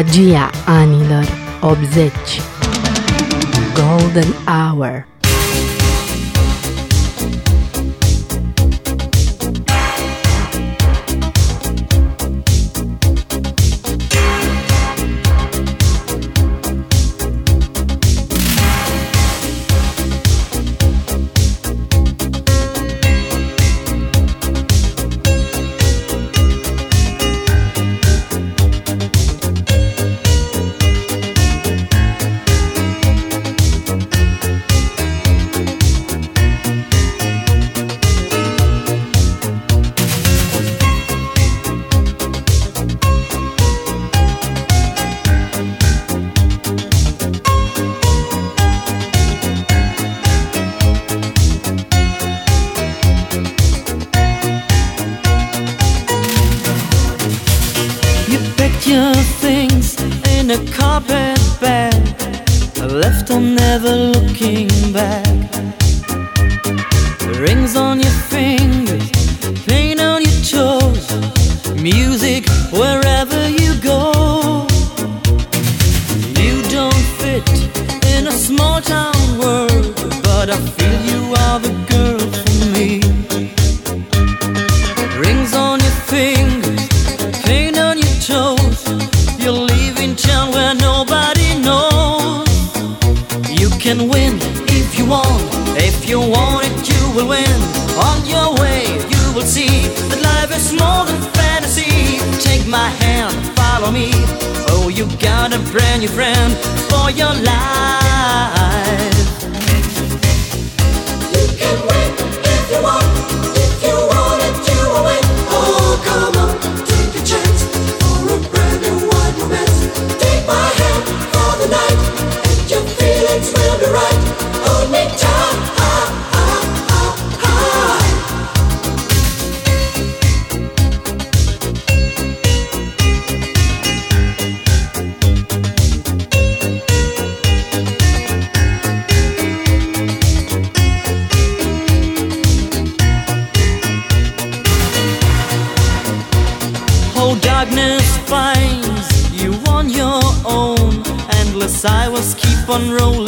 Magia anilor 80 Golden Hour. small town world, but I feel you are the girl for me. Rings on your fingers, paint on your toes. You're leaving town where nobody knows. You can win if you want, if you want it, you will win. a brand new friend for your life. up on road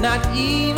not even